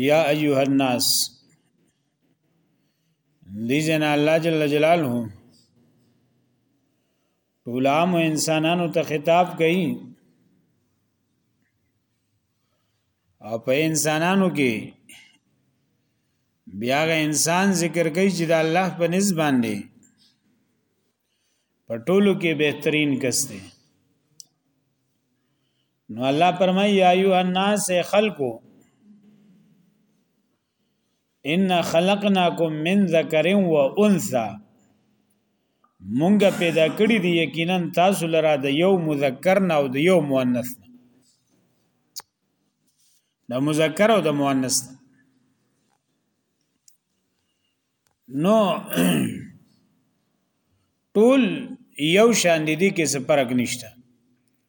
یا ایها الناس دې جنا الله جل جلاله ټول عام انسانانو ته خطاب کوي او په انسانانو کې بیا غ انسان ذکر کوي چې د الله په نس باندې په ټولو کې بهترین کس دی نو الله فرمایي یا ایه الناس خلقو ان خلقناکم من ذکر و انثى مونږه پیدا کړی دی یقینا تاسو لرا د یو مذکر نه او د یو مؤنث نه د مذکر او د مؤنث نه نو ټول یو شان دي دي کې څه فرق نشته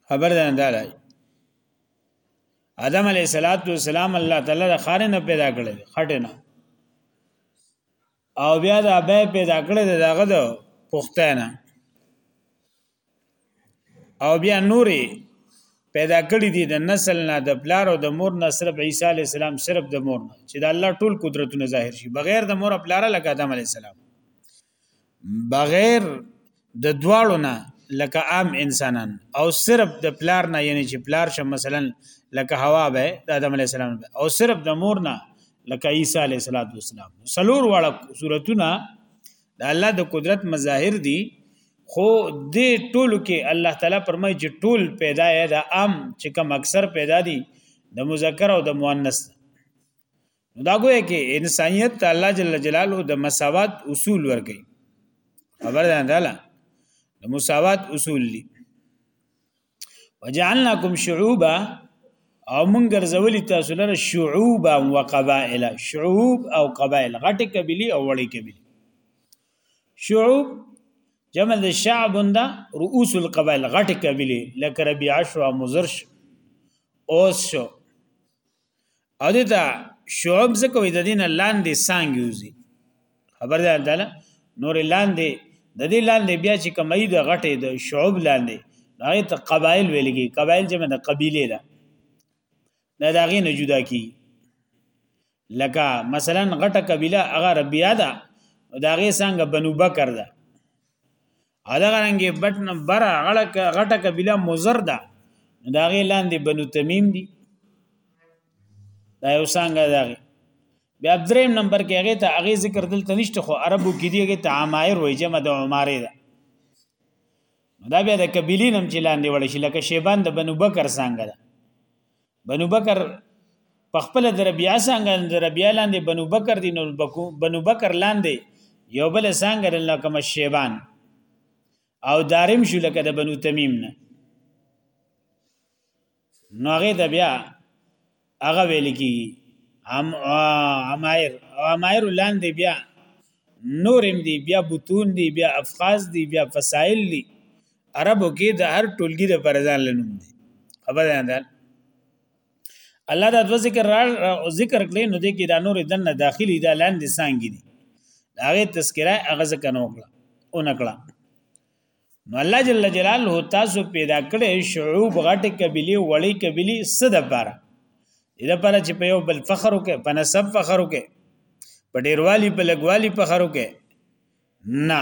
خبر ده نه ده آدم علیه السلام الله تعالی د خار نه پیدا کړل خټه نه او بیا د ابه پیدا کړل دغه د پختانه او بیا نورې پیدا کړی دي د نسل نه د بلار او د مور نه صرف عیسی علی السلام صرف د مور نه چې د الله ټول قدرتونه ظاهر شي بغیر د مور بلار لکه آدم علی السلام بغیر د دواړو نه لکه عام انسانان او صرف د پلار نه یعنی چې پلار شه مثلا لکه هوا به د آدم علی السلام او صرف د مور نه لکه عیسی علیه السلام سلور واړه صورتونه د الله د قدرت مظاهر دي خو دې ټولو کې الله تعالی فرمایي چې ټول پیدا یا د عام چې کم اکثر پیدا دي د مذکر او د مؤنث دا ګویا کې انسانیت ته الله جل جلاله د مساوات اصول ورکي خبر ده نه د مساوات اصول دي وجعلناکم شعوبا او مونږ ګرځولې تاسو لره شعوبا وقبائل شعوب او قبائل غټه قبيله او وړې قبيله شعوب جمع د شعب دا رؤوس القبائل غټه قبيله لکه ربيعه شو مزرش اوس شو او دې ته شعب ځکه وي د دین لاندې سانګي وزي خبر ده تعالی نور لاندې د دې لاندې بیا چې کمای د غټې د شعب لاندې هغه ته قبایل ویلږي قبایل چې د قبيله ده دا داغې نه جدا کی لکه مثلا غټه قبيله هغه ربیا ده داغې څنګه بنو بکر ده او دغه رنګه بټ نمبر غړک غټه قبيله مزر ده دا غي لاندې بنو تمیم دي دا یو څنګه دا غي بیا دریم نمبر کې هغه ته هغه ذکر دلته نشته خو عربو کې دی هغه ته عمایر وای جمع د عماره ده دا بیا د قبيله نم چې لاندې وړ شي لکه شیبان د بنو بکر څنګه ده بنو بکر په خپل د ربيعه څنګه د ربيعه لاندې بنو بکر دي نو بنو بکر لاندې یو بل څنګه د لکه مشيبان او دارم شو لکه د بنو تمیم نه نو هغه د بیا هغه ویل کی ام امایر امایر لاندې بیا نورم دی بیا بتون دی بیا افخاز دی بیا فسائل دی عربو کې د هر ټولګي د پرځان لنوم دی خبر ده الله دا د ذکر را ذکر کړي نو د کې دا نور دنه داخلي دا لاندې سانګي دي هغه تذکرہ هغه ذکر نه وکړه او نکړه نو الله جل جلاله تاسو پیدا کړي شعوب غټ کبلی وړي کبلی صد پاره اله پر چې په یو بل فخر وکي په نسب فخر وکي په ډیروالی په لګوالی فخر وکي نه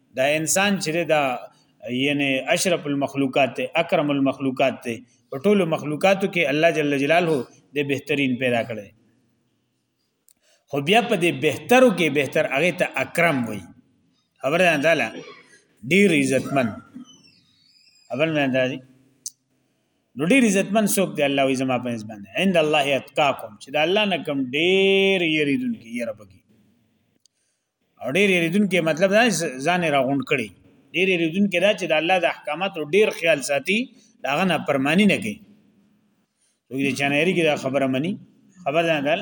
دا انسان چې دا یعنی اشرف المخلوقات ته اکرم المخلوقات ته په ټولو مخلوقاتو کې الله جل جلاله د بهترین پیدا کړي خو بیا په دې بهترو کې بهتر هغه ته اکرم وي خبره ده لا ډیر عزتمن اول نه ده نو ډیر عزتمن څوک دی الله وي زما په نسبت عند الله اتقاکم چې د الله نه کم ډیر یریدونکي یې رب کې او ډېر یریدونکو مطلب دا ځان راغونډ کړي ډېر یریدونکو دا چې د الله د احکاماتو ډېر خیال ساتي داغه نه پرمانی نه کوي وګړي چانهری کې دا خبره مني خبر نه دل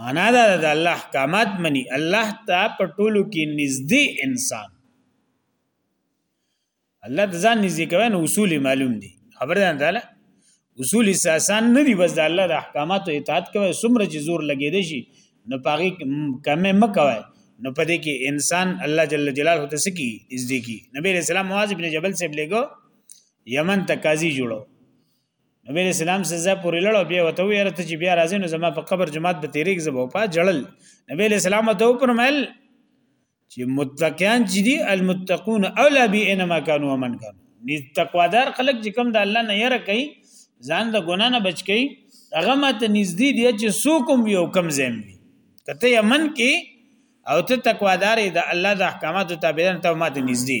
معنا دا د الله احکامات مني الله ته په ټولو کې نږدې انسان الله د ځان نږدې کوي نو اصول معلوم دي خبر ده تعالی اصول اساسان نه دي بس د الله د احکاماتو اطاعت کوي څومره چې زور لګې دي شي نو پاغي کمه مکوي نو پدې کې انسان الله جل جلاله ته سکی نږدې کی نبی رسول الله معاذ ابن جبل سے بلګو یمن ته قاضي جوړو نبی رسول الله سزا پورې لړو بیا وته ویره ته چې بیا راځي نو زما په قبر جماعت به تیریږي زبو په جړل نبی رسول الله ته پرمل چې متقیان چې دي المتقون اولا بی انما كانوا ومن كانوا ني تقوادار خلک چې کوم د الله نه یره کوي ځان د ګنا نه بچ کوي هغه ماته نږدې دي چې سوکم وي او کم زم وي کته یمن کې او ته تقوادار د الله د احکاماتو تابعدار ته ماته نږدې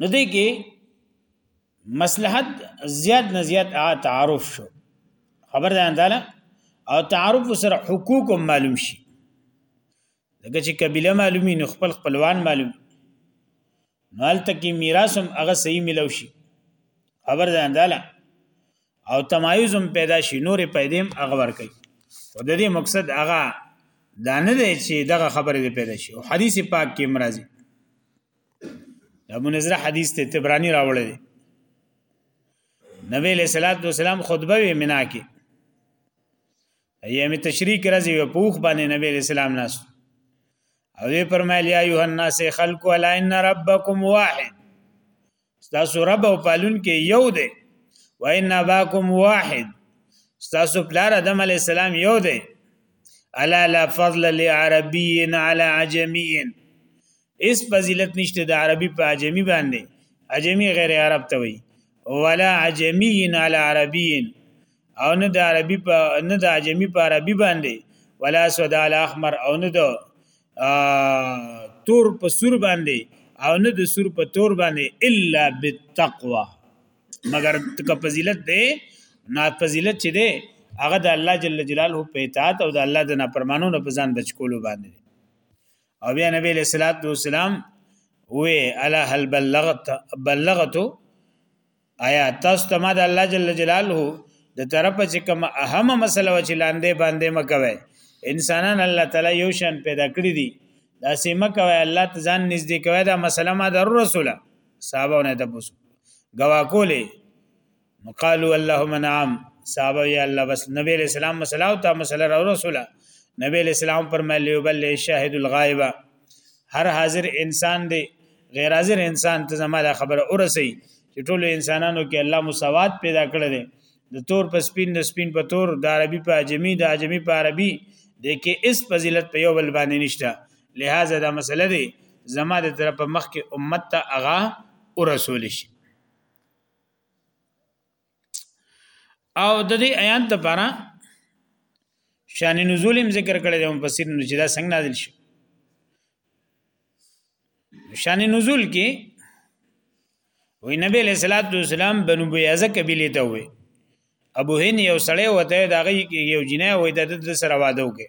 نو دې کې مصلحت زیات نه زیات تعارف شو خبر ده انداله او تعارف سره حقوق معلوم شي دغه چې قبيله معلومي نو خپل خپلوان معلوم مال تکي میراث هم هغه صحیح ملو شي خبر ده انداله او تمایز هم پیدا شي نور پیدیم هغه ور کوي او د دې مقصد هغه دا نه دی چې دغه خبره دې پیدا شي او حدیث پاک کې مرضی ابو نظر حدیث ته تبرانی راوړی دی نبی علیہ الصلوۃ والسلام خطبه وی منا کې ایامه تشریق راځي په پوخ باندې نبی علیہ السلام ناس او وی فرمایلی یا ایه الناس خلق الا ان ربکم واحد ستاسو رب او پالون کې یو دی و ان اباکم واحد ستاسو پلار ادم علی السلام یو دی الا لا فضل لعربی علی عجمی اس فضیلت نشته د عربی په عجمی باندې عجمی غیر عرب ته وي ولا عجمی علی عربی او نه د عربي په نه د عجمي په عربي باندې ولا سود علی احمر او نه د تور په سور باندې او نه د سور په تور باندې الا بالتقوا مگر که فضیلت دی نه فضیلت چې دی هغه د الله جل جلاله په اطاعت او د الله د نافرمانو نه په ځان بچ کولو باندې او بیا نبی له صلوات و سلام وې الا هل بلغت بلغتو آیا تاسو ته ما د الله جل جلاله د طرفه چې کوم اهمه مسله و چې لاندې باندې مکوي انسانان الله تعالی یو شان پیدا کړی دي دا سیمه کوي الله ته ځان نږدې کوي دا مسله ما در رسوله صحابه نه تاسو غوا کولې قالو اللهم نعم صحابه یا الله بس نبی علیہ السلام مسله او تا مسله را رسوله نبی علیہ السلام فرمایلی بل شاهد الغائبه هر حاضر انسان دی غیر حاضر انسان ته زما دا خبره ورسي چې ټول انسانانو کې الله مساوات پیدا کړی دی د تور په سپین د سپین په تور د عربي په عجمی د عجمی په عربي د کې اس فضیلت په یو بل باندې نشته لہذا دا مسله دی زما د طرف مخ کې امت ته اغا او رسول شي او د دې آیات لپاره شان نزول هم ذکر کړی دی په سیر نو چې دا څنګه نازل شو شان نزول کې وی نبی علیہ الصلوۃ والسلام بنو بیازه قبیله ته وی ابو هین یو سړی وته دا غي یو جنای وای د سره واده وکړي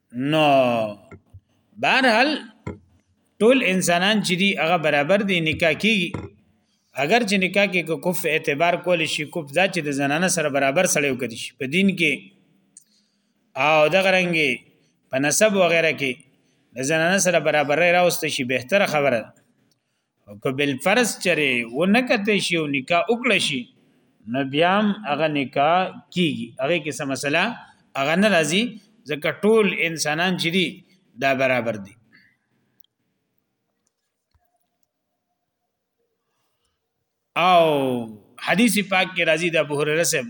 نو بهرحال ټول انسانان چې دی هغه برابر دی نکاح کیږي اگر چې نکاح کې کو کف اعتبار کول شي کف دا چې د زنانه سره برابر سړی وکړي شي په دین کې او د غرنګي په نسب وغیرہ کې د زنانه سره برابر راوست شي بهتره خبره او که بل فرض چره و نه کته شي او نکاح وکړ شي نو بیا هغه نکاح کیږي هغه کې څه مسله هغه نه راځي ځکه ټول انسانان چې دي دا برابر دي او حدیث پاک کې راځي د ابو هريره سم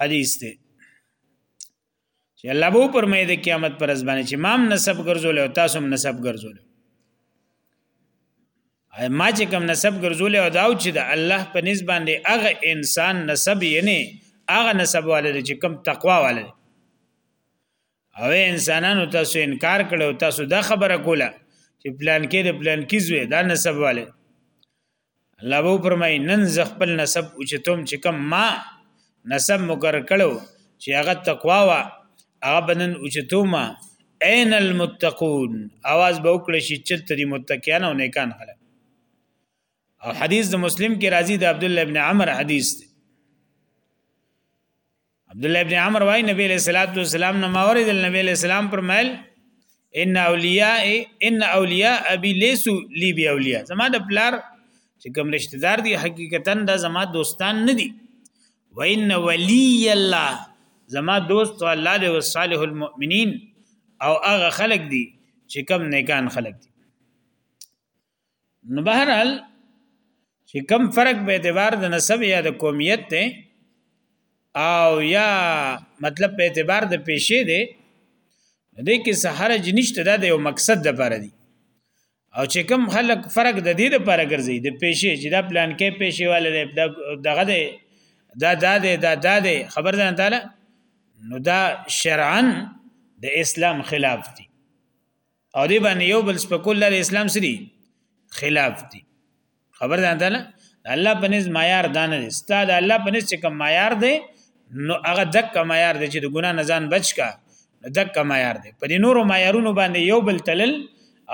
حدیث دی چې الله به پر مې د قیامت پر ورځ باندې چې مام نسب ګرځول او تاسو هم نسب ګرځول اي ما چې کوم نسب ګرځول او داو چې د الله په نسبت باندې هغه انسان نسب یې نه هغه نسب والے چې کوم تقوا والے او انسانانو تاسو انکار کړو تاسو دا خبره کوله چې پلان کې د پلان کې زوی دا نسب والے الله وو فرمای نن ز خپل نسب او چې تم چې کم ما نسب مقرر کړو چې هغه تقوا وا هغه بنن او چې توما عین المتقون आवाज به وکړي چې چرته دي متقین او نیکان خلک او حدیث د مسلم کې راځي د عبد الله ابن عمر حدیث دی عبد الله ابن عمر وايي نبی عليه الصلاه والسلام نه ماوري د نبی عليه السلام پر مل ان اولیاء ان اولیاء ابي ليسو لي بي اولیاء زما د پلار چې کوم رشتہ دار دي حقیقتا دا زما دوستان نه دي وان ولي الله زما دوست الله له صالح المؤمنین او هغه خلق دي چې کوم نیکان خلق دي نو بهرحال چې کم فرق به اعتبار د نسب یا د قومیت ته او یا مطلب په اعتبار د پیشې دی دې کې سحرج نشته دا د یو مقصد د پاره دی او چې کم خلک فرق د دې د پاره ګرځي د پیشې چې دا پلان کې پیشې والے دغه دی دا دا دی دا دا دی خبر ده تعالی نو دا شرعن د اسلام خلاف دی او دی باندې یو بل سپکول د اسلام سری خلاف دي خبر ده نه الله پنځ معیار دانه دي استاد الله پنځ چې کوم معیار دی نو هغه دک معیار دی چې د ګنا نه ځان بچ کا دک معیار دی په دې نورو معیارونو باندې یو بل تلل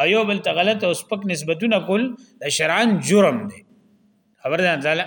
او یو بل ته غلط او سپک نسبتونه کول د شرعن جرم دی خبر ده تعالی